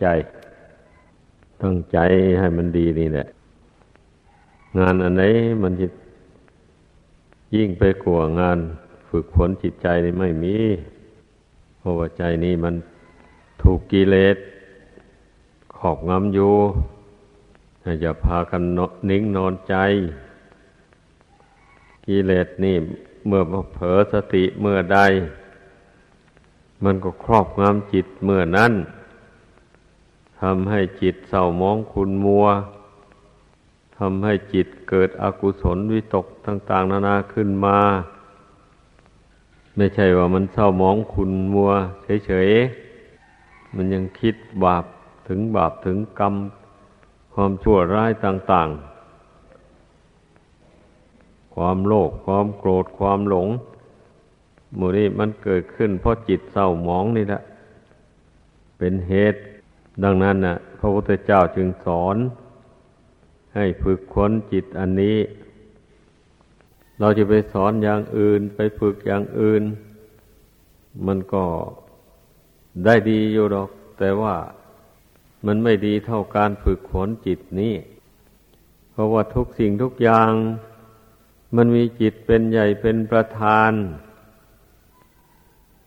ากันตั้งใจ ตั้งใจให้มันดีนี่แหละ งานอันไหนมันจะยิ่งไปกว่างานฝึกฝนจิตใจนี่ไม่มี เพราะว่าใจนี่มันถูกกิเลสขอบงำอยู่อย่าพากันนิ่งนอนใจ กิเลสนี่เมื่อเผลอสติเมื่อใด มันก็ครอบงำจิตเมื่อนั้น ทำให้จิตเศร้ามองคุณมัวทำให้จิตเกิดอกุศลวิตกต่าง ๆ นานาขึ้นมา ไม่ใช่ว่ามันเศร้ามองคุณมัวเฉยๆ มันยังคิดบาปถึงบาปถึงกรรม ความชั่วร้ายต่าง ๆ ความโลภความโกรธความหลงมูนี้มันเกิดขึ้นเพราะจิตเศร้าหมองนี่แหละ เป็นเหตุ ดังนั้นนะ่ะพระพุทธเจ้าจึงสอน ให้ฝึกค้นจิตอันนี้ เราจะไปสอนอย่างอื่น ไปฝึกอย่างอื่น มันก็ได้ดีอยู่หรอก แต่ว่ามันไม่ดีเท่าการฝึกฝนจิตนี้ เพราะว่าทุกสิ่งทุกอย่าง มันมีจิตเป็นใหญ่เป็นประธาน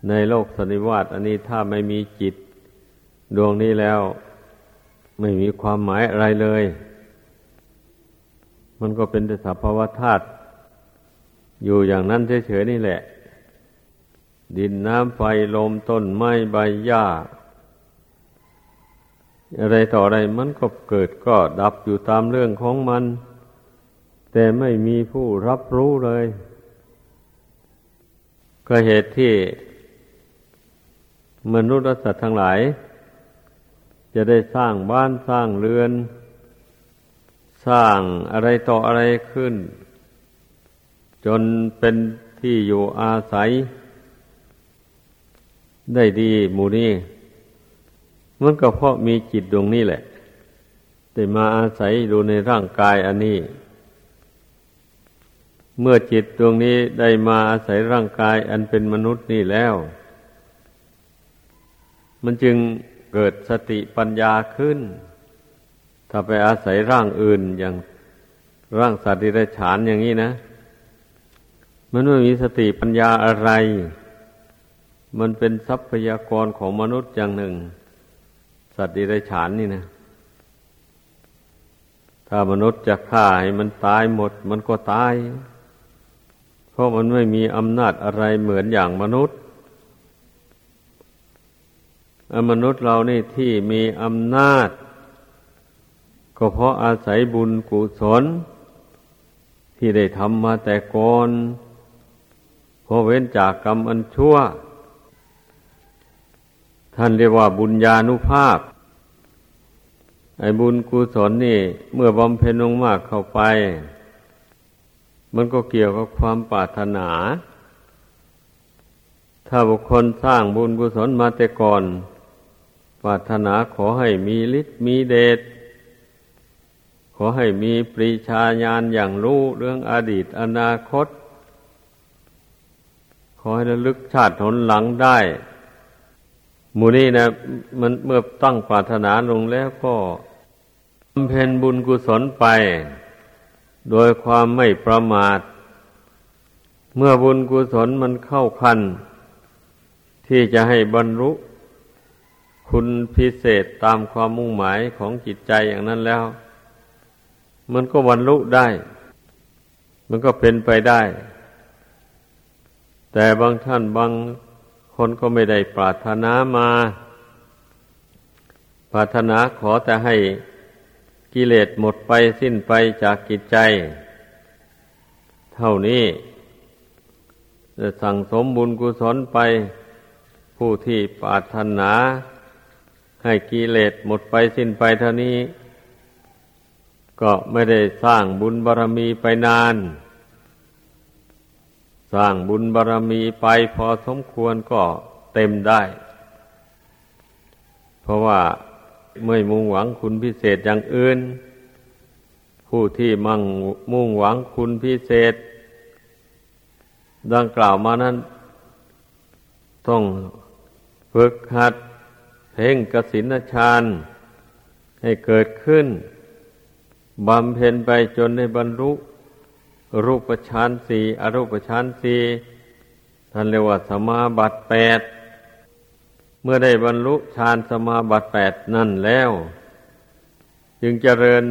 ในโลกสันนิวาตอันนี้ถ้าไม่มีจิต ดวงนี้แล้ว ไม่มีความหมายอะไรเลย มันก็เป็นแต่สภาวะธาตุอยู่อย่างนั้นเฉยๆนี่แหละ ดินน้ำไฟลมต้นไม้ใบหญ้า อะไรต่ออะไรมันก็เกิดก็ดับอยู่ตามเรื่องของมัน แต่ไม่มีผู้รับรู้เลย ก็เหตุที่มนุษย์และสัตว์ทั้งหลาย จะได้สร้างบ้านสร้างเรือน สร้างอะไรต่ออะไรขึ้น จนเป็นที่อยู่อาศัย ได้ดีหมู่นี้มันก็เพราะมีจิตดวงนี้แหละได้มาอาศัยดูในร่างกายอันนี้ เมื่อจิตดวงนี้ได้มาอาศัยร่างกายอันเป็นมนุษย์นี่แล้ว มันจึง เกิดสติปัญญาขึ้น ถ้าไปอาศัยร่างอื่นอย่างร่างสัตว์ดิเรกฉานอย่างนี้นะ มันไม่มีสติปัญญาอะไร มันเป็นทรัพยากรของมนุษย์อย่างหนึ่ง สัตว์ดิเรกฉานนี่นะ ถ้ามนุษย์จะฆ่าให้มันตายหมด มันก็ตาย เพราะมันไม่มีอำนาจอะไรเหมือนอย่างมนุษย์ มนุษย์เรานี่ที่มีอำนาจ ก็เพราะอาศัยบุญกุศล ที่ได้ทำมาแต่ก่อนพอเว้นจากกรรมอันชั่ว ท่านเรียกว่าบุญญาณุภาพ ไอ้บุญกุศลนี่ เมื่อบำเพ็ญลงมากเข้าไป มันก็เกี่ยวกับความปรารถนา ถ้าบุคคลสร้างบุญกุศลมาแต่ก่อน ปรารถนาขอให้มีฤทธิ์มีเดช ขอให้มีปริชาญาณอย่างรู้เรื่องอดีตอนาคต ขอให้ระลึกชาติหนหลังได้มูนี่นะมันเมื่อตั้งปรารถนาลงแล้วก็บำเพ็ญบุญกุศลไป โดยความไม่ประมาท เมื่อบุญกุศลมันเข้าคัน ที่จะให้บรรลุ คุณพิเศษตามความมุ่งหมายของจิตใจอย่างนั้นแล้ว มันก็บรรลุได้ มันก็เป็นไปได้ แต่บางท่านบางคนก็ไม่ได้ปรารถนามา ปรารถนาขอแต่ให้กิเลสหมดไปสิ้นไปจากจิตใจ เท่านี้จะสั่งสมบุญกุศลไป ผู้ที่ปรารถนา ให้กิเลสหมดไปสิ้นไปเท่านี้ ก็ไม่ได้สร้างบุญบารรมีไปนาน สร้างบุญบารรมีไปพอสมควรก็เต็มได้ เพราะว่าไม่มุ่งหวังคุณพิเศษอย่างอื่น ผู้ที่มั่งมุ่งหวังคุณพิเศษ ดังกล่าวมานั้น ต้องฝึกหัด เพ่งกสินฌานให้เกิดขึ้น บำเพ็ญไปจนได้บรรลุ รูปฌานสี่อรูปฌานสี่ท่านเรียกว่าสมาบัติแปด เมื่อได้บรรลุฌานสมาบัติแปดนั่นแล้ว จึงเจริญ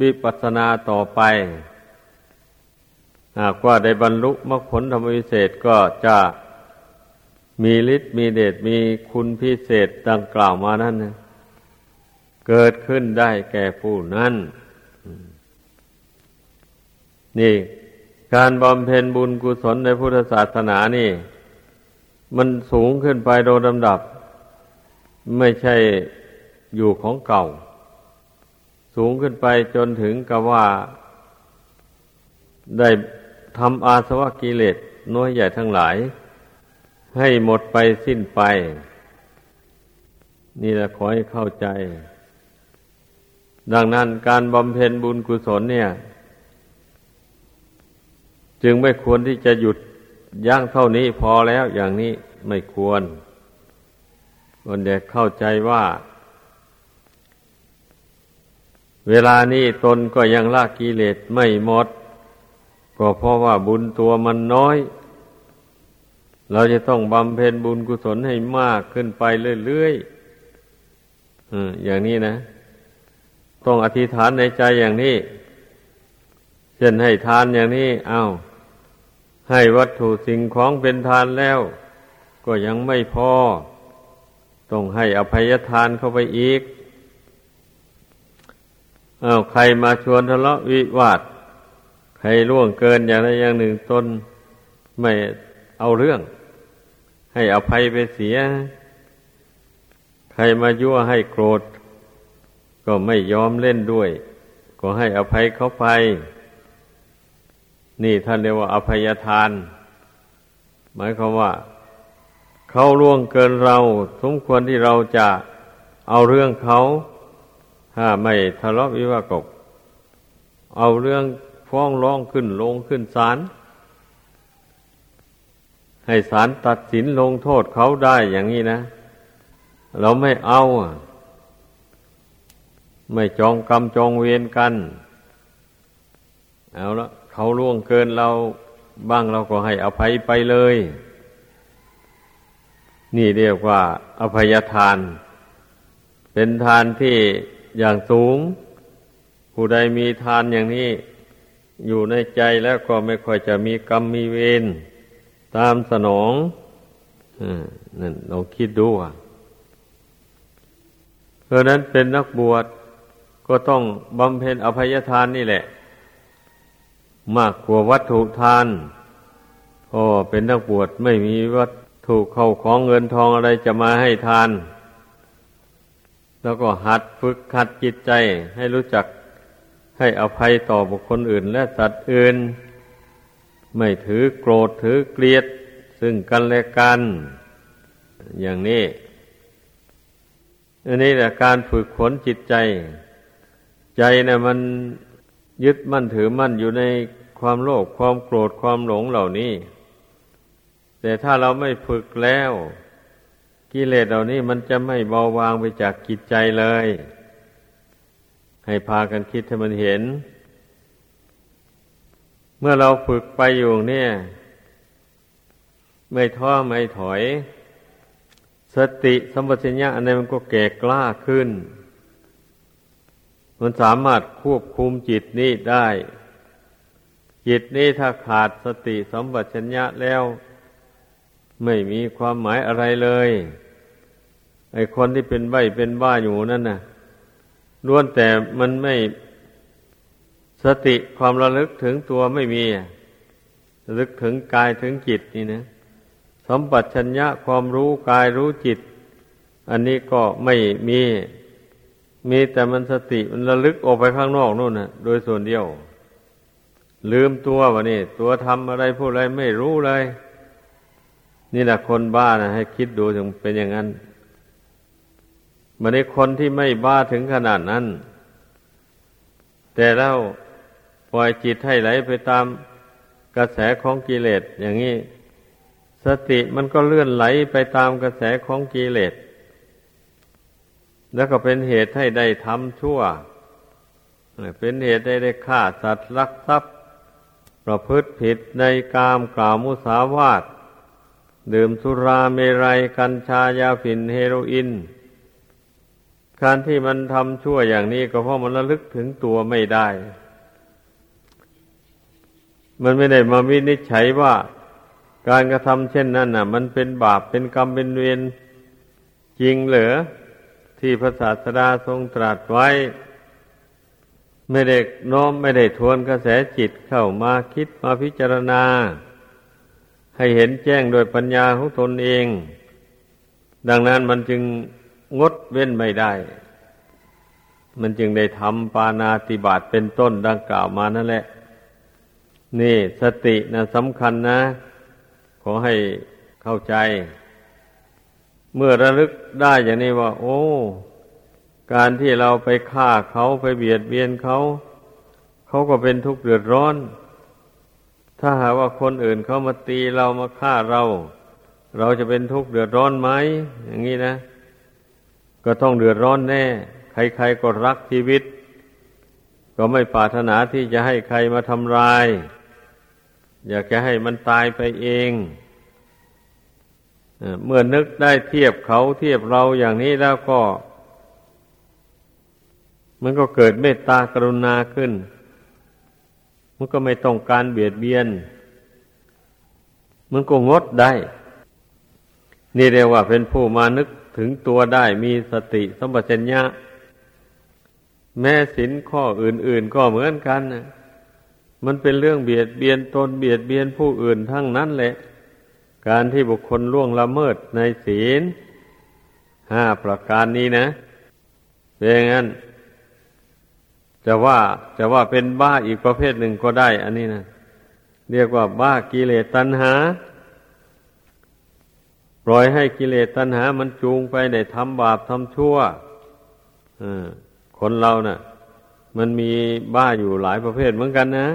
วิปัสสนาต่อไปหากว่าได้บรรลุมรรคผลธรรมวิเศษก็จะ มีฤทธิ์มีเดชมีคุณพิเศษดังกล่าวมานั้นนะเกิดขึ้นได้แก่ผู้นั้นนี่ การบำเพ็ญบุญกุศลในพุทธศาสนานี่ มันสูงขึ้นไปโดยลำดับ ไม่ใช่อยู่ของเก่า สูงขึ้นไปจนถึงกับว่า ได้ทำอาสวะกิเลสน้อยใหญ่ทั้งหลาย ให้หมดไปสิ้นไป นี่แหละขอให้เข้าใจ ดังนั้นการบำเพ็ญบุญกุศลเนี่ย จึงไม่ควรที่จะหยุดย่างเท่านี้พอแล้วอย่างนี้ไม่ควรคนเด็กเข้าใจว่า เวลานี้ตนก็ยังละกิเลสไม่หมด ก็เพราะว่าบุญตัวมันน้อย เราจะต้องบำเพ็ญบุญกุศลให้มากขึ้นไปเรื่อยๆอย่างนี้นะ ต้องอธิษฐานในใจอย่างนี้ เช่นให้ทานอย่างนี้ เอา้า ให้วัตถุสิ่งของเป็นทานแล้ว ก็ยังไม่พอ ต้องให้อภัยทานเข้าไปอีก เอา้า ใครมาชวนทะเลาะวิวาท ใครล่วงเกินอย่างใดอย่างหนึ่งตนไม่เอาเรื่อง ให้อภัยไปเสีย ใครมายั่วให้โกรธ ก็ไม่ยอมเล่นด้วย ก็ให้อภัยเขาไป นี่ท่านเรียกว่าอภัยทาน หมายความว่า เขาล่วงเกินเรา สมควรที่เราจะเอาเรื่องเขา ถ้าไม่ทะเลาะวิวาทกเอาเรื่องฟ้องร้องขึ้นลงขึ้นศาล ให้ศาลตัดสินลงโทษเขาได้อย่างนี้นะ เราไม่เอาไม่จองกรรมจองเวรกัน เอาละเขาล่วงเกินเราบ้างเราก็ให้อภัยไปเลย นี่เรียกว่า อภัยทาน เป็นทานที่อย่างสูง ผู้ใดมีทานอย่างนี้ อยู่ในใจแล้วก็ไม่ค่อยจะมีกรรมมีเวร ตามสนองนั่นลองคิดดูอะเพราะนั้นเป็นนักบวชก็ต้องบำเพ็ญอภัยทานนี่แหละ มากกว่าวัตถุทานพอเป็นนักบวชไม่มีวัตถุเข้าของเงินทองอะไรจะมาให้ทาน แล้วก็หัดฝึกหัดจิตใจให้รู้จักให้อภัยต่อบุคคลอื่นและสัตว์อื่น ไม่ถือโกรธถือเกลียด ซึ่งกันและกัน อย่างนี้ อันนี้แหละการฝึกขนจิตใจ ใจนะ่ะมันยึดมั่นถือมั่นอยู่ในความโลภความโกรธความหลงเหล่านี้ แต่ถ้าเราไม่ฝึกแล้ว กิเลสเหล่านี้มันจะไม่เบาบางไปจากกิจใจเลย ให้พากันคิดให้มันเห็น เมื่อเราฝึกไปอยู่เนี่ย ไม่ท้อไม่ถอย สติสัมปชัญญะอันนี้มันก็แก่กล้าขึ้น มันสามารถควบคุมจิตนี้ได้ จิตนี้ถ้าขาดสติสัมปชัญญะแล้ว ไม่มีความหมายอะไรเลย ไอคนที่เป็นใบเป็นบ้าอยู่นั่นน่ะล้วนแต่มันไม่ สติความระลึกถึงตัวไม่มีระลึกถึงกายถึงจิตนี่นะสัมปชัญญะความรู้กายรู้จิต อันนี้ก็ไม่มี มีแต่มันสติมันระลึกออกไปข้างนอกนู่นนะโดยส่วนเดียว ลืมตัววะนี่ตัวทำอะไรพูดอะไรไม่รู้เลย นี่แหละคนบ้านะให้คิดดูถึงเป็นอย่างนั้นมันในคนที่ไม่บ้าถึงขนาดนั้น แต่แล้ว ปล่อยจิตให้ไหลไปตามกระแสของกิเลสอย่างนี้ สติมันก็เลื่อนไหลไปตามกระแสของกิเลสแล้วก็เป็นเหตุให้ได้ทำชั่ว เป็นเหตุให้ได้ฆ่าสัตว์ลักทรัพย์ ประพฤติผิดในกามกล่าวมุสาวาทดื่มสุราเมรัย กัญชายาฝิ่นเฮโรอีนการที่มันทำชั่วอย่างนี้ก็เพราะมันระลึกถึงตัวไม่ได้ มันไม่ได้มาวินิจฉัยว่าการกระทำเช่นนั้นน่ะ มันเป็นบาปเป็นกรรมเป็นเวรจริงเหรอที่พระศาสดาทรงตรัสไว้ ไม่ได้น้อมไม่ได้ทวนกระแสจิตเข้ามาคิดมาพิจารณา ให้เห็นแจ้งโดยปัญญาของตนเอง ดังนั้นมันจึงงดเว้นไม่ได้ มันจึงได้ทำปานาติบาตเป็นต้นดังกล่าวมานั่นแหละ นี่สตินะสำคัญนะ ขอให้เข้าใจ เมื่อระลึกได้อย่างนี้ว่า โอ้ การที่เราไปฆ่าเขาไปเบียดเบียนเขา เขาก็เป็นทุกข์เดือดร้อน ถ้าหากว่าคนอื่นเขามาตีเรามาฆ่าเรา เราจะเป็นทุกข์เดือดร้อนไหมอย่างนี้นะ ก็ต้องเดือดร้อนแน่ ใครๆก็รักชีวิต ก็ไม่ปรารถนาที่จะให้ใครมาทำลาย อยากจะให้มันตายไปเองเมื่อนึกได้เทียบเขาเทียบเราอย่างนี้แล้วก็ มันก็เกิดเมตตากรุณาขึ้น มันก็ไม่ต้องการเบียดเบียน มันก็งดได้ นี่เรียกว่าเป็นผู้มานึกถึงตัวได้มีสติสัมปชัญญะ แม่สินข้ออื่น ๆ ก็เหมือนกันนะ มันเป็นเรื่องเบียดเบียนตนเบียดเบียนผู้อื่นทั้งนั้นแหละ การที่บุคคลล่วงละเมิดในศีลห้าประการนี้นะเป็นอย่างนั้น จะว่าจะว่าเป็นบ้าอีกประเภทหนึ่งก็ได้ อันนี้นะเรียกว่าบ้ากิเลสตัณหา ปล่อยให้กิเลสตัณหา มันจูงไปในทำบาปทำชั่วคนเรานะ่ะ มันมีบ้าอยู่หลายประเภทเหมือนกันนะ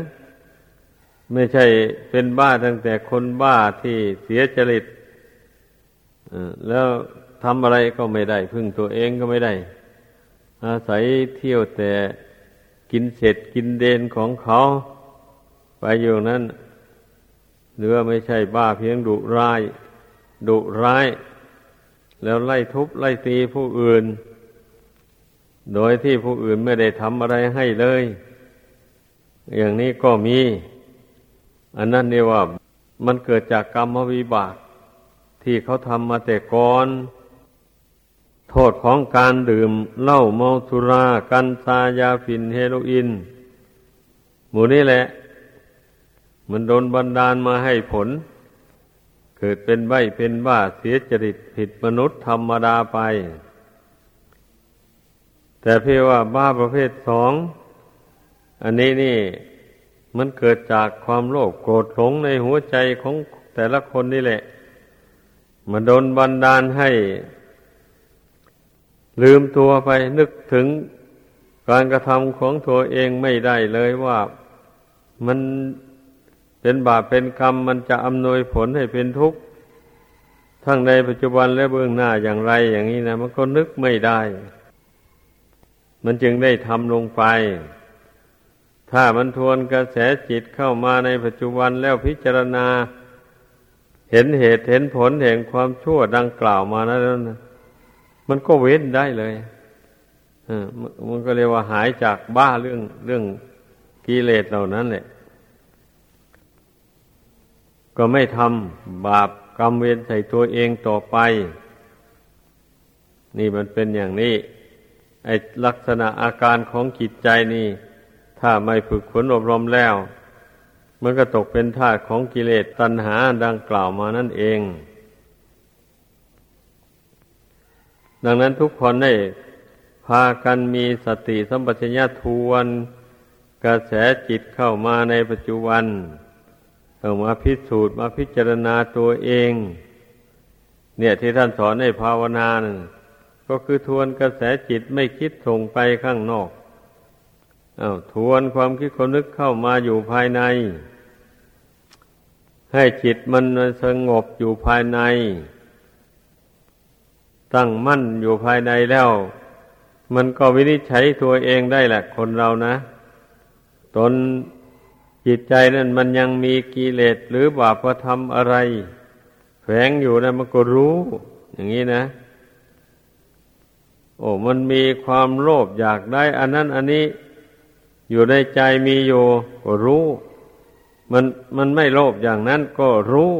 ไม่ใช่เป็นบ้าตั้งแต่คนบ้าที่เสียจริตแล้วทำอะไรก็ไม่ได้ พึ่งตัวเองก็ไม่ได้ อาศัยเที่ยวแต่กินเสร็จกินเดนของเขาไปอยู่นั้นหรือไม่ใช่บ้าเพียงดุร้าย ดุร้าย แล้วไล่ทุบไล่ตีผู้อื่น โดยที่ผู้อื่นไม่ได้ทำอะไรให้เลย อย่างนี้ก็มี อันนั้นเรียว่ามันเกิดจากกรรมวิบาก ที่เขาทำมาแต่ก่อน โทษของการดื่มเหล้าเมาสุรา กันซายาฝิ่นเฮโรอีนหมู่นี้แหละ มันโดนบันดาลมาให้ผล เกิดเป็นใบเป็นบ้าเสียจริตผิดมนุษย์ธรรมดาไป แต่เพียงว่าบ้าประเภทสอง อันนี้นี่มันเกิดจากความโลภโกรธหลงในหัวใจของแต่ละคนนี่แหละ มันโดนบันดาลให้ ลืมตัวไปนึกถึงการกระทำของตัวเองไม่ได้เลยว่ามันเป็นบาปเป็นกรรมมันจะอำนวยผลให้เป็นทุกข์ ทั้งในปัจจุบันและเบื้องหน้าอย่างไรอย่างนี้นะ มันก็นึกไม่ได้ มันจึงได้ทำลงไป ถ้ามันทวนกระแสจิตเข้ามาในปัจจุบันแล้วพิจารณา เห็นเหตุเห็นผลแห่งความชั่วดังกล่าวมานั้นนะมันก็เว้นได้เลยมันก็เรียกว่าหายจากบ้าเรื่องเรื่องกิเลสเหล่านั้นแหละ ก็ไม่ทำบาปกรรมเวรใส่ตัวเองต่อไป นี่มันเป็นอย่างนี้ ไอลักษณะอาการของจิตใจนี่ ถ้าไม่ฝึกฝนอบรมแล้ว มันก็ตกเป็นทาสของกิเลสตัณหาดังกล่าวมานั่นเอง ดังนั้นทุกคนได้พากันมีสติสัมปชัญญะทวนกระแสจิตเข้ามาในปัจจุบันต้องมาพิสูจน์มาพิจารณาตัวเอง เนี่ยที่ท่านสอนให้ภาวนานะ ก็คือทวนกระแสจิตไม่คิดส่งไปข้างนอกอา้าวทวนความคิดคนนึกเข้ามาอยู่ภายใน ให้จิตมันสงบอยู่ภายใน ตั้งมั่นอยู่ภายในแล้ว มันก็วินิจฉัยตัวเองได้แหละคนเรานะ ตนจิตใจนั่นมันยังมีกิเลสหรือบาปธรรมอะไร แฝงอยู่นะมันก็รู้ อย่างนี้นะ โอ้มันมีความโลภอยากได้ อันนั้นอันนี้อยู่ในใจมีอยู่ก็รู้ มันมันไม่โลภอย่างนั้นก็รู้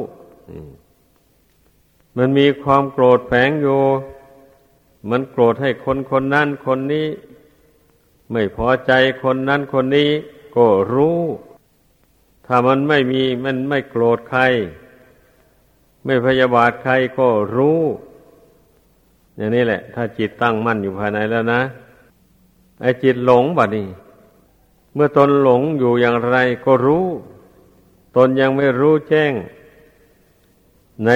มันมีความโกรธแฝงอยู่ มันโกรธให้คนคนนั้นคนนี้ ไม่พอใจคนนั้นคนนี้ก็รู้ ถ้ามันไม่มีมันไม่โกรธใคร ไม่พยาบาทใครก็รู้ อย่างนี้แหละ ถ้าจิตตั้งมั่นอยู่ภายในแล้วนะไอ้จิตหลงบัดนี้ เมื่อตนหลงอยู่อย่างไรก็รู้ ตนยังไม่รู้แจ้ง ใน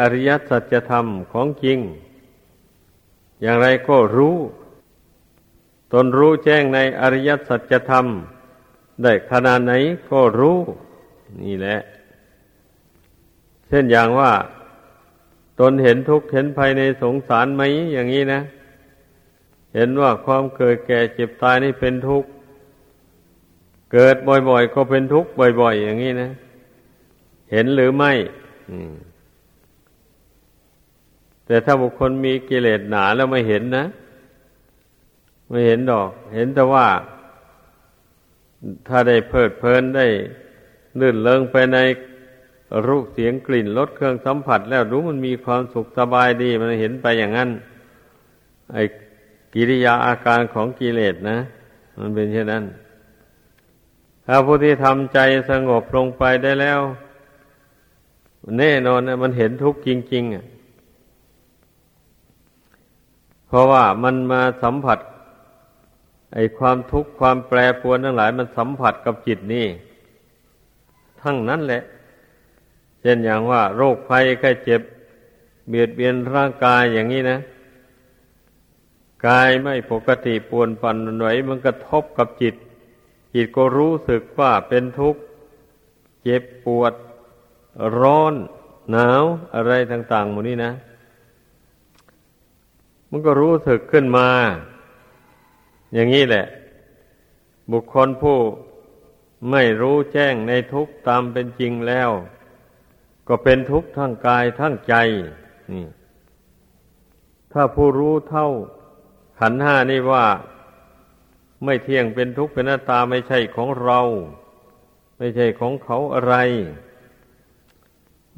อริยสัจธรรมของจริง อย่างไรก็รู้ ตนรู้แจ้งในอริยสัจธรรม ได้ขนาดไหนก็รู้ นี่แหละ เช่นอย่างว่า ตนเห็นทุกข์เห็นภัยในสงสารไหมอย่างนี้นะ เห็นว่าความเกิดแก่เจ็บตายนี่เป็นทุกข์ เกิดบ่อยๆ ก็เป็นทุกข์บ่อยๆ อย่างนี้นะ เห็นหรือไม่แต่ถ้าบุคคลมีกิเลสหนาแล้วไม่เห็นนะไม่เห็นดอก เห็นแต่ว่า ถ้าได้เพลิดเพลินได้ลื่นเลิงไปใน รูปเสียงกลิ่นรสเครื่องสัมผัส แล้วรู้มันมีความสุขสบายดี มันเห็นไปอย่างนั้น ไอ้กิริยาอาการของกิเลสนะ มันเป็นเช่นนั้น ถ้าผู้ที่ทำใจสงบลงไปได้แล้ว แน่นอนนะมันเห็นทุกข์จริง ๆอะเพราะว่ามันมาสัมผัส ไอ้ความทุกข์ความแปรปรวนทั้งหลาย มันสัมผัสกับจิตนี่ ทั้งนั้นแหละ เช่นอย่างว่า โรคภัยไข้เจ็บ เบียดเบียนร่างกายอย่างนี้นะกายไม่ปกติปวนปั่นไหวมันกระทบกับจิต จิตก็รู้สึกว่าเป็นทุกข์ เจ็บปวด ร้อน หนาว อะไรต่างๆหมดนี้นะ มันก็รู้สึกขึ้นมา อย่างนี้แหละ บุคคลผู้ไม่รู้แจ้งในทุกตามเป็นจริงแล้ว ก็เป็นทุกข์ทั้งกายทั้งใจนี่ถ้าผู้รู้เท่าขันห้านี่ว่า ไม่เที่ยงเป็นทุกข์เป็นหน้าตาไม่ใช่ของเรา ไม่ใช่ของเขาอะไร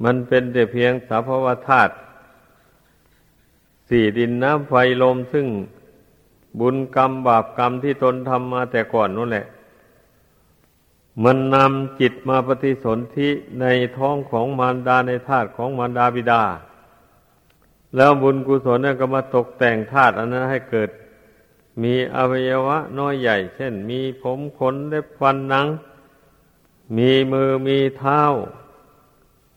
มันเป็นแต่เพียงสภาวธาตุสี่ดินน้ำไฟลมซึ่งบุญกรรมบาปกรรมที่ตนทำมาแต่ก่อนนั่นแหละ มันนำจิตมาปฏิสนธิในท้องของมารดาในธาตุของมารดาบิดา แล้วบุญกุศลนั่นก็มาตกแต่งธาตุอันนั้นให้เกิด มีอวัยวะน้อยใหญ่ เช่น มีผมขนเล็บฟันหนัง มีมือมีเท้า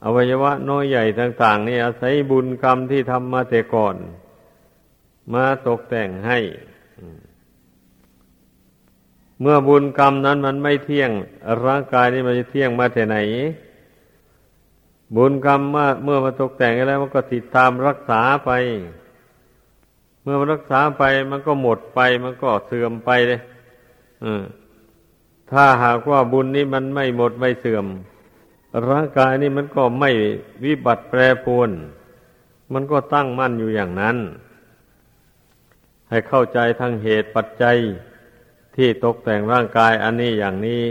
อวัยวะน้อยใหญ่ต่าง ๆ นี่อาศัยบุญกรรมที่ทำมาแต่ก่อน มาตกแต่งให้ เมื่อบุญกรรมนั้นมันไม่เที่ยง ร่างกายนี่มันจะเที่ยงมาแต่ไหน บุญกรรมมาเมื่อมาตกแต่งแล้ว มันก็ติดตามรักษาไป เมื่อมันรักษาไปมันก็หมดไป มันก็เสื่อมไปเลยถ้าหากว่าบุญนี้มันไม่หมดไม่เสื่อม ร่างกายนี่มันก็ไม่วิบัติแปรปรวน มันก็ตั้งมั่นอยู่อย่างนั้น ให้เข้าใจทั้งเหตุปัจจัย ที่ตกแต่งร่างกายอันนี้อย่างนี้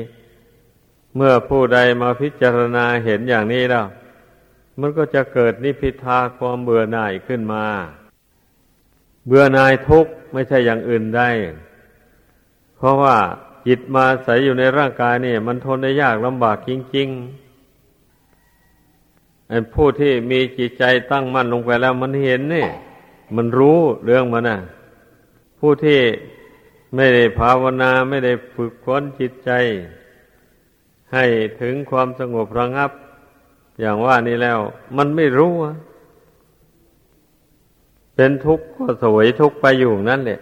เมื่อผู้ใดมาพิจารณาเห็นอย่างนี้แล้ว มันก็จะเกิดนิพิทาความเบื่อหน่ายขึ้นมา เบื่อหน่ายทุกข์ไม่ใช่อย่างอื่นได้ เพราะว่าจิตมาใส่อยู่ในร่างกายนี่มันทนได้ยากลำบากจริงๆผู้ที่มีจิตใจตั้งมั่นลงไปแล้วมันเห็นนี่ มันรู้เรื่องมันนะผู้ที่ ไม่ได้ภาวนาไม่ได้ฝึกฝนจิตใจ ให้ถึงความสงบระงับ อย่างว่านี้แล้ว มันไม่รู้เป็นทุกข์ก็สวยทุกข์ไปอยู่นั่นแหละ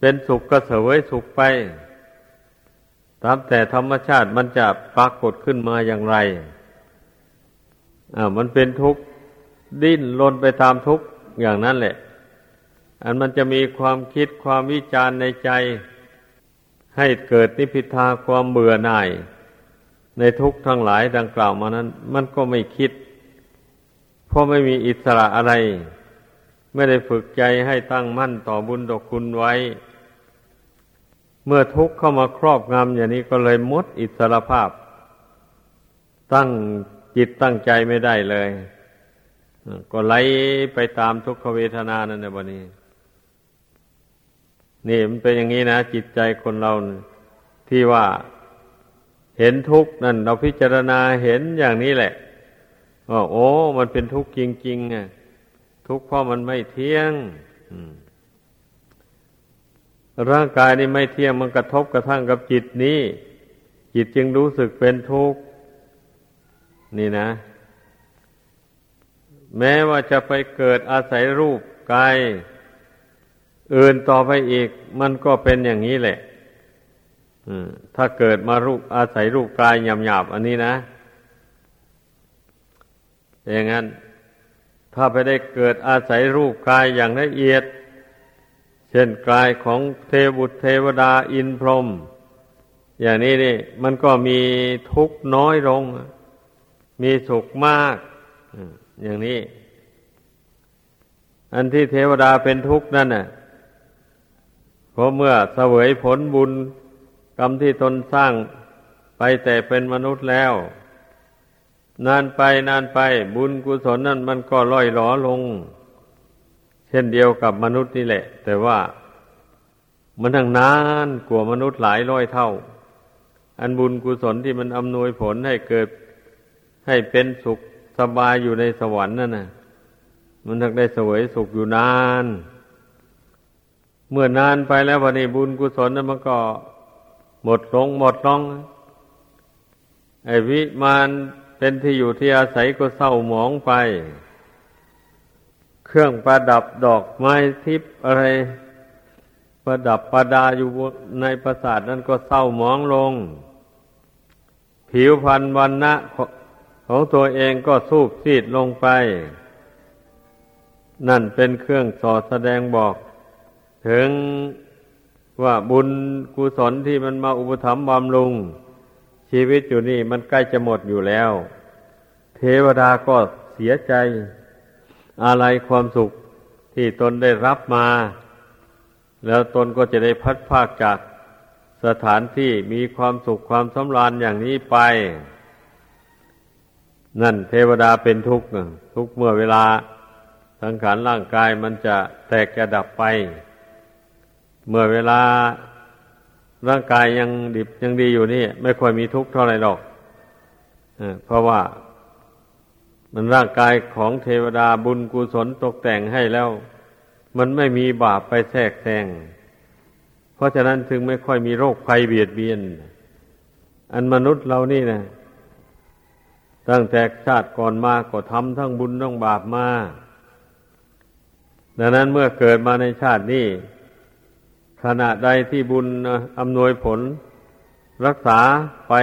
เป็นสุขก็เสวยสุขไปตามแต่ธรรมชาติมันจะปรากฏขึ้นมาอย่างไร อ่า มันเป็นทุกข์ดิ้นรนไปตามทุกข์อย่างนั้นแหละ อันมันจะมีความคิดความวิจารณ์ในใจ ให้เกิดนิพิทาความเบื่อหน่าย ในทุกทั้งหลายดังกล่าวมานั้น มันก็ไม่คิด เพราะไม่มีอิสระอะไร ไม่ได้ฝึกใจให้ตั้งมั่นต่อบุญดอกคุณไว้ เมื่อทุกข์เข้ามาครอบงำอย่างนี้ก็เลยมดอิสระภาพ ตั้งจิตตั้งใจไม่ได้เลย ก็ไหลไปตามทุกขเวทนานั่นนะบันนี่ มันเป็นอย่างนี้นะ จิตใจคนเราที่ว่าเห็นทุกข์นั่นเราพิจารณาเห็นอย่างนี้แหละว่าโอ้ มันเป็นทุกข์จริงๆอะทุกข์เพราะมันไม่เที่ยงร่างกายนี่ไม่เที่ยงมันกระทบกระทั่งกับจิตนี้ จิตจึงรู้สึกเป็นทุกข์นี่นะ แม้ว่าจะไปเกิดอาศัยรูปกาย อื่นต่อไปอีก มันก็เป็นอย่างนี้แหละถ้าเกิดมารูปอาศัยรูปกายหยาบๆอันนี้นะ อย่างนั้น ถ้าไปได้เกิดอาศัยรูปกายอย่างละเอียด เช่นกายของเทบุตรเทวดาอินพรหมอย่างนี้นี่ มันก็มีทุกข์น้อยลง มีสุขมากอย่างนี้ อันที่เทวดาเป็นทุกข์นั่นน่ะ ราะเมื่อเสวยผลบุญกรรมที่ตนสร้างไปแต่เป็นมนุษย์แล้ว นานไปนานไปบุญกุศลนั้นมันก็ล่อยหลอลง เช่นเดียวกับมนุษย์นี่แหละ แต่ว่ามันทั้งนานกว่ามนุษย์หลายร้อยเท่า อันบุญกุศลที่มันอำนวยผลให้เกิด ให้เป็นสุขสบายอยู่ในสวรรค์นั่นนะมันทั้งได้เสวยสุขอยู่นาน เมื่อนานไปแล้ววันนี้บุญกุศลนั้นมันก็ หมดลงหมดลงไอ้วิมานเป็นที่อยู่ที่อาศัยก็เศร้าหมองไป เครื่องประดับดอกไม้ทิพย์อะไร ประดับประดาอยู่ในปราสาทนั้นก็เศร้าหมองลง ผิวพรรณวันณะของตัวเองก็สูบซีดลงไป นั่นเป็นเครื่องสอดแสดงบอก ถึงว่าบุญกุศลที่มันมาอุปถัมภ์บำรุง ชีวิตอยู่นี่มันใกล้จะหมดอยู่แล้ว เทวดาก็เสียใจ อะไรความสุขที่ตนได้รับมา แล้วตนก็จะได้พัดภาคจากสถานที่มีความสุขความสำราญอย่างนี้ไป นั่นเทวดาเป็นทุกข์ทุกเมื่อเวลาสังขารร่างกายมันจะแตกจะดับไป เมื่อเวลาร่างกายยังดิบยังดีอยู่นี่ ไม่ค่อยมีทุกข์เท่าไรหรอกเพราะว่ามันร่างกายของเทวดาบุญกุศลตกแต่งให้แล้ว มันไม่มีบาปไปแทรกแซงเพราะฉะนั้นถึงไม่ค่อยมีโรคภัยเบียดเบียน อันมนุษย์เรานี่นะตั้งแต่ชาติก่อนมาก็ทำทั้งบุญทั้งบาปมาดังนั้นเมื่อเกิดมาในชาตินี้ ขณะใดที่บุญอำนวยผล รักษาไป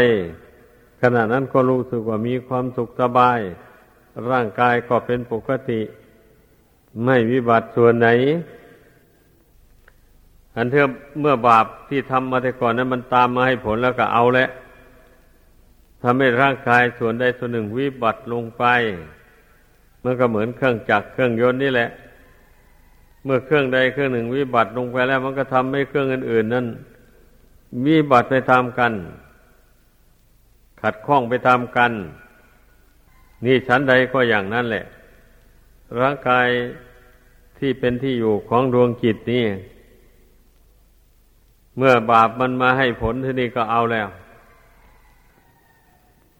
ขณะนั้นก็รู้สึกว่ามีความสุขสบาย ร่างกายก็เป็นปกติ ไม่วิบัติส่วนไหน อันเทอเมื่อบาปที่ทำมาแต่ก่อนนั้นมันตามมาให้ผลแล้วก็เอาแล้วทำให้ร่างกายส่วนใดส่วนหนึ่งวิบัติลงไป มันก็เหมือนเครื่องจักรเครื่องยนต์นี่แหละ เมื่อเครื่องใดเครื่องหนึ่งวิบัติลงไปแล้ว มันก็ทำให้เครื่องอื่นๆนั้นวิบัติไปตามกัน ขัดข้องไปตามกัน นี่ชั้นใดก็อย่างนั้นแหละ ร่างกายที่เป็นที่อยู่ของดวงจิตนี่เมื่อบาปมันมาให้ผลที่นี่ก็เอาแล้ว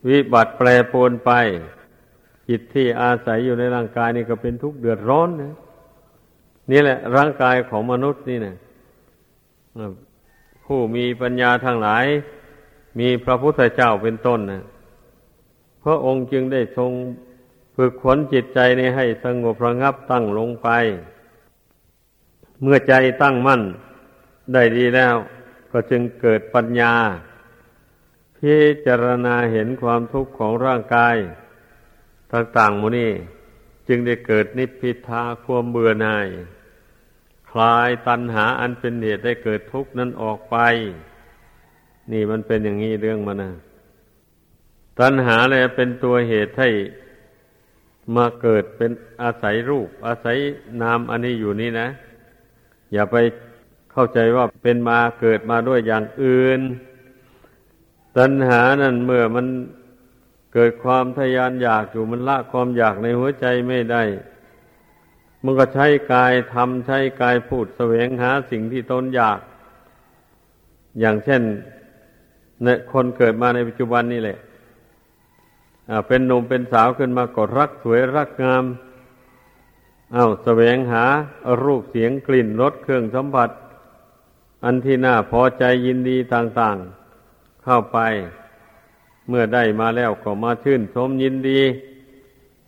วิบัติแปรปรวนไป จิตที่อาศัยอยู่ในร่างกายนี่ก็เป็นทุกข์เดือดร้อนนะ นี่แหละ ร่างกายของมนุษย์นี่นะผู้มีปัญญาทั้งหลาย มีพระพุทธเจ้าเป็นต้นนะพระองค์จึงได้ทรงฝึกขนจิตใจในให้สงบระงับตั้งลงไป เมื่อใจตั้งมั่นได้ดีแล้ว ก็จึงเกิดปัญญา พิจารณาเห็นความทุกข์ของร่างกาย ต่างๆมูนี่จึงได้เกิดนิพพิทาความเบื่อหน่าย ลายตัณหาอันเป็นเหตุให้เกิดทุกข์นั้นออกไป นี่มันเป็นอย่างนี้เรื่องมันนะตัณหาเลยเป็นตัวเหตุให้มาเกิดเป็นอาศัยรูป อาศัยนามอันนี้อยู่นี่นะ อย่าไปเข้าใจว่าเป็นมาเกิดมาด้วยอย่างอื่น ตัณหานั่นเมื่อมันเกิดความทยานอยากอยู่มันละความอยากในหัวใจไม่ได้ มันก็ใช้กายทำใช้กายพูดแสวงหาสิ่งที่ตนอยาก อย่างเช่นเนี่ยคนเกิดมาในปัจจุบันนี่แหละเป็นหนุ่มเป็นสาวขึ้นมาก็รักสวยรักงาม เอาแสวงหารูปเสียงกลิ่นรสเครื่องสัมผัส อันที่น่าพอใจยินดีต่างๆ เข้าไป เมื่อได้มาแล้วก็มาชื่นชมยินดี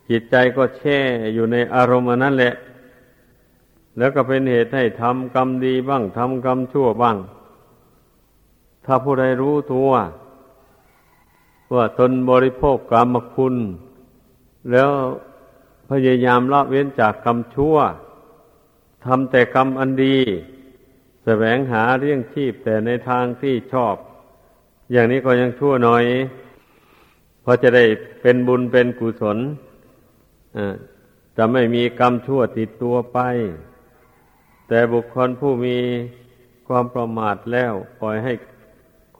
จิตใจก็แช่อยู่ในอารมณ์นั้นแหละ แล้วก็เป็นเหตุให้ทำกรรมดีบ้างทำกรรมชั่วบ้าง ถ้าผู้ใดรู้ตัวว่าตนบริโภคกรรมคุณ แล้วพยายามละเว้นจากกรรมชั่วทำแต่กรรมอันดีแสวงหาเรื่องชีพแต่ในทางที่ชอบ อย่างนี้ก็ยังชั่วหน่อยเพราะจะได้เป็นบุญเป็นกุศลจะไม่มีกรรมชั่วติดตัวไป แต่บุคคลผู้มีความประมาทแล้ว ปล่อยให้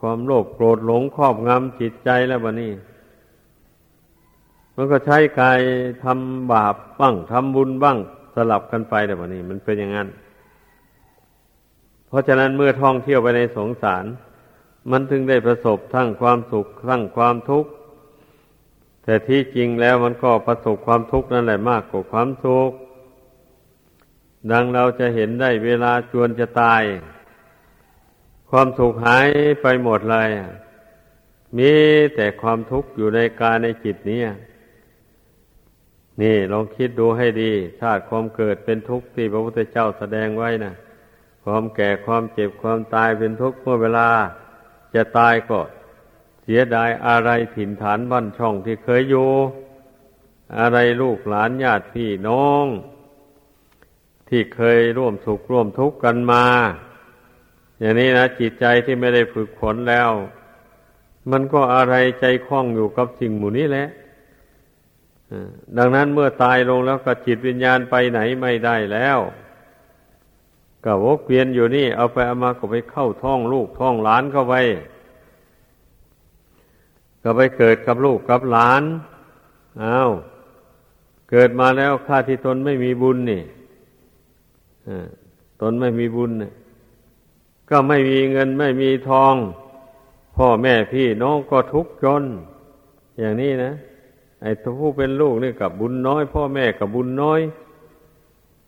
ความโลภโกรธหลงครอบงำจิตใจแล้วบะนี่มันก็ใช้กายทำบาปบ้างทำบุญบ้าง สลับกันไปแต่บะนี่มันเป็นอย่างนั้น เพราะฉะนั้นเมื่อท่องเที่ยวไปในสงสาร มันถึงได้ประสบทั้งความสุขทั้งความทุกข์แต่ที่จริงแล้วมันก็ประสบความทุกข์นั่นแหละมากกว่าความสุข ดังเราจะเห็นได้เวลาจวนจะตาย ความสุขหายไปหมดเลยมีแต่ความทุกข์อยู่ในกายในจิตนี้นี่ลองคิดดูให้ดี ชาติความเกิดเป็นทุกข์ที่พระพุทธเจ้าแสดงไว้นะความแก่ความเจ็บความตายเป็นทุกข์เมื่อเวลา จะตายก็เสียดายอะไรถิ่นฐานบ้านช่องที่เคยอยู่ อะไรลูกหลานญาติพี่น้อง ที่เคยร่วมสุขร่วมทุกข์กันมา อย่างนี้นะจิตใจที่ไม่ได้ฝึกฝนแล้ว มันก็อะไรใจคล้องอยู่กับสิ่งหมู่นี้แหละดังนั้นเมื่อตายลงแล้วก็จิตวิญญาณไปไหนไม่ได้แล้วก็วกเวียนอยู่นี่ เอาไปเอามาก็ไปเข้าท้องลูกท้องหลานเข้าไปก็ไปเกิดกับลูกกับหลานอ้าวเกิดมาแล้วข้าที่ตนไม่มีบุญนี่ ตนไม่มีบุญก็ไม่มีเงินไม่มีทอง พ่อแม่พี่น้องก็ทุกข์จน อย่างนี้นะ ไอ้ผู้เป็นลูกนี่กับบุญน้อย พ่อแม่กับบุญน้อย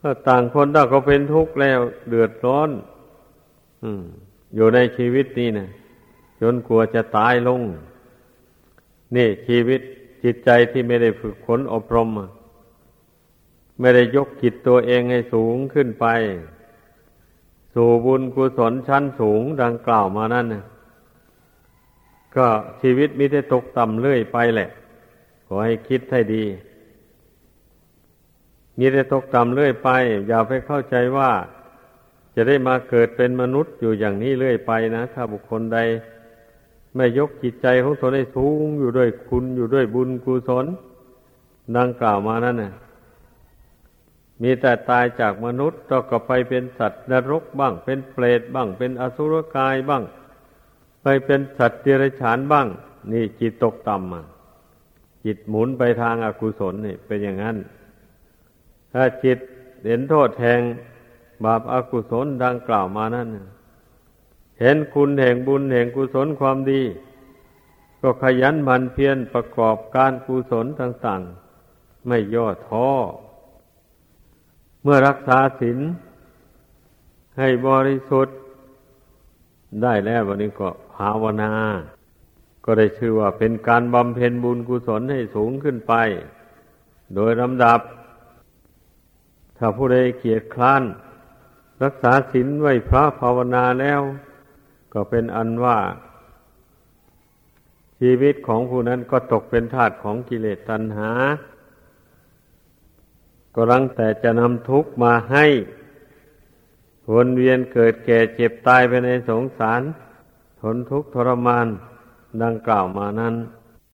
ก็ต่างคนต่างก็เป็นทุกข์แล้ว เดือดร้อน อืม อยู่ในชีวิตนี้นะจนกลัวจะตายลง นี่ชีวิตจิตใจที่ไม่ได้ฝึกฝนอบรม ไม่ได้ยกจิตตัวเองให้สูงขึ้นไป สู่บุญกุศลชั้นสูงดังกล่าวมานั่นก็ชีวิตมิได้ตกต่ำเรื่อยไปแหละ ขอให้คิดให้ดีมีแต่ตกต่ำเรื่อยไป อย่าไปเข้าใจว่า จะได้มาเกิดเป็นมนุษย์อยู่อย่างนี้เรื่อยไปนะ ถ้าบุคคลใด ไม่ยกจิตใจของตนให้สูงอยู่ด้วยคุณอยู่ด้วยบุญกุศลดังกล่าวมานั่นน่ะ มีแต่ตายจากมนุษย์ก็ไปเป็นสัตว์นรกบ้าง เป็นเปรตบ้าง เป็นอสุรกายบ้าง ไปเป็นสัตว์เดรัจฉานบ้าง นี่จิตตกต่ำอะจิตหมุนไปทางอากุศลนี่เป็นอย่างนั้น ถ้าจิตเห็นโทษแห่งบาปอากุศลดังกล่าวมานั้นเห็นคุณแห่งบุญแห่งกุศลความดี ก็ขยันหมั่นเพียรประกอบการกุศลต่าง ๆ ไม่ย่อท้อ เมื่อรักษาศีลให้บริสุทธิ์ได้แล้ววันนี้ก็ภาวนา ก็ได้ชื่อว่าเป็นการบำเพ็ญบุญกุศลให้สูงขึ้นไป โดยลำดับ ถ้าผู้ใดเกียรคร้าน รักษาศีลไว้พระภาวนาแล้ว ก็เป็นอันว่า ชีวิตของผู้นั้นก็ตกเป็นทาสของกิเลสตัณหา ก็รังแต่จะนำทุกข์มาให้วนเวียนเกิดแก่เจ็บตายไปในสงสาร ทนทุกข์ทรมานดังกล่าวมานั้น